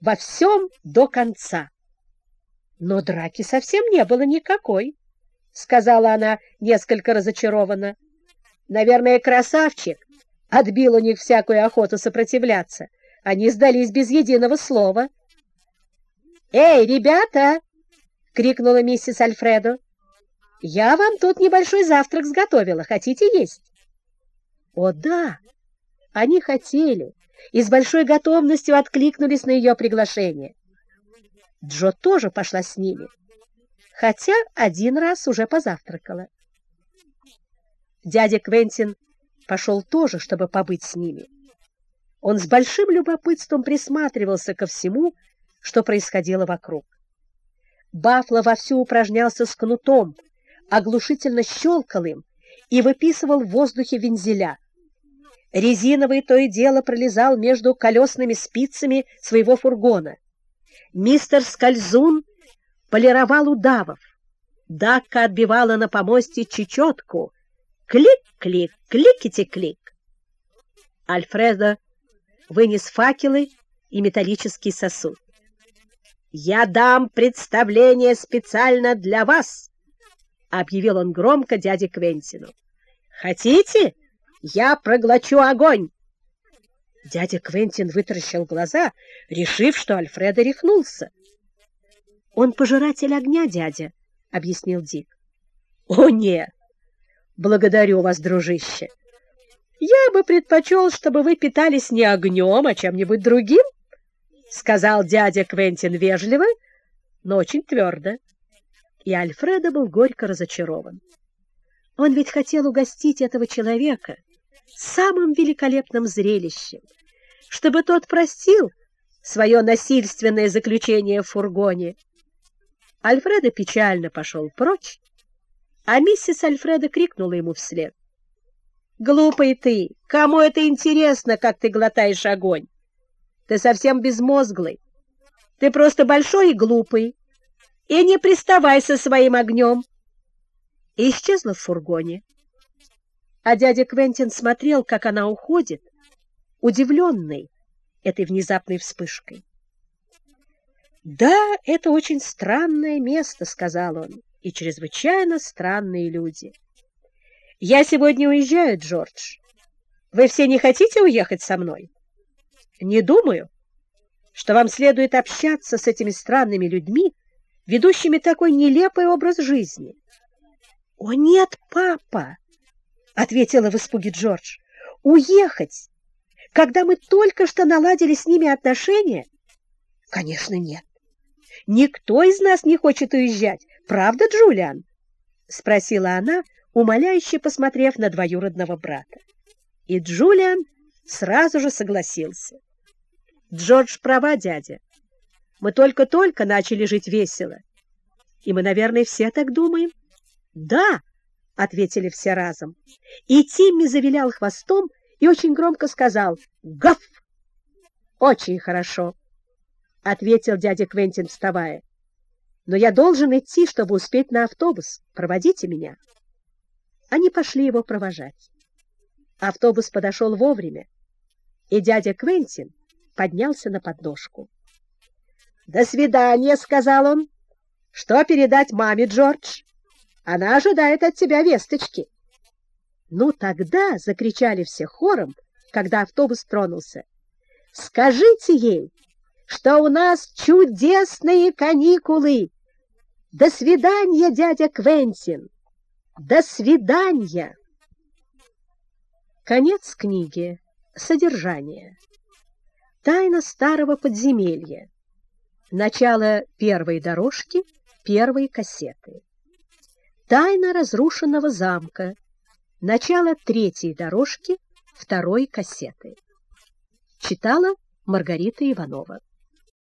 во всем до конца. Но драки совсем не было никакой, сказала она несколько разочарованно. Наверное, красавчик отбил у них всякую охоту сопротивляться. Они сдались без единого слова. «Эй, ребята!» — крикнула миссис Альфредо. «Я вам тут небольшой завтрак сготовила. Хотите есть?» О, да! Они хотели и с большой готовностью откликнулись на ее приглашение. Джо тоже пошла с ними, хотя один раз уже позавтракала. Дядя Квентин пошел тоже, чтобы побыть с ними. Он с большим любопытством присматривался ко всему, что происходило вокруг. Бафло вовсю упражнялся с кнутом, оглушительно щелкал им и выписывал в воздухе вензеля. Резиновый то и дело пролезал между колесными спицами своего фургона. Мистер Скользун полировал удавов. Дакка отбивала на помосте чечетку. Клик-клик, кликити-клик. Альфредо вынес факелы и металлический сосуд. «Я дам представление специально для вас!» — объявил он громко дяде Квентину. «Хотите, я проглочу огонь!» Дядя Квентин вытаращил глаза, решив, что Альфредо рехнулся. «Он пожиратель огня, дядя», — объяснил Дик. «О, нет! Благодарю вас, дружище! Я бы предпочел, чтобы вы питались не огнем, а чем-нибудь другим», — сказал дядя Квентин вежливо, но очень твердо. И Альфредо был горько разочарован. Он ведь хотел угостить этого человека самым великолепным зрелищем, чтобы тот простил свое насильственное заключение в фургоне. Альфредо печально пошел прочь, а миссис Альфредо крикнула ему вслед. «Глупый ты! Кому это интересно, как ты глотаешь огонь? Ты совсем безмозглый. Ты просто большой и глупый. И не приставай со своим огнем!» И исчезла в фургоне. А дядя Квентин смотрел, как она уходит, удивленный этой внезапной вспышкой. «Да, это очень странное место», — сказал он, — «и чрезвычайно странные люди». «Я сегодня уезжаю, Джордж. Вы все не хотите уехать со мной?» «Не думаю, что вам следует общаться с этими странными людьми, ведущими такой нелепый образ жизни». «О, нет, папа!» — ответила в испуге Джордж. «Уехать, когда мы только что наладили с ними отношения? Конечно, нет. Никто из нас не хочет уезжать, правда, Джулиан?» — спросила она, умоляюще посмотрев на двоюродного брата. И Джулиан сразу же согласился. «Джордж права, дядя. Мы только-только начали жить весело. И мы, наверное, все так думаем». «Да!» — ответили все разом. И Тимми завилял хвостом и очень громко сказал «Гав!» «Очень хорошо!» — ответил дядя Квентин, вставая. «Но я должен идти, чтобы успеть на автобус. Проводите меня». Они пошли его провожать. Автобус подошел вовремя, и дядя Квентин поднялся на подножку. «До свидания!» — сказал он. «Что передать маме, Джордж?» Она ожидает от тебя весточки. Ну тогда, — закричали все хором, когда автобус тронулся, — скажите ей, что у нас чудесные каникулы. До свидания, дядя Квентин. До свидания. Конец книги. Содержание. Тайна старого подземелья. Начало первой дорожки, первой кассеты. Тайна разрушенного замка. Начало третьей дорожки второй кассеты. Читала Маргарита Иванова.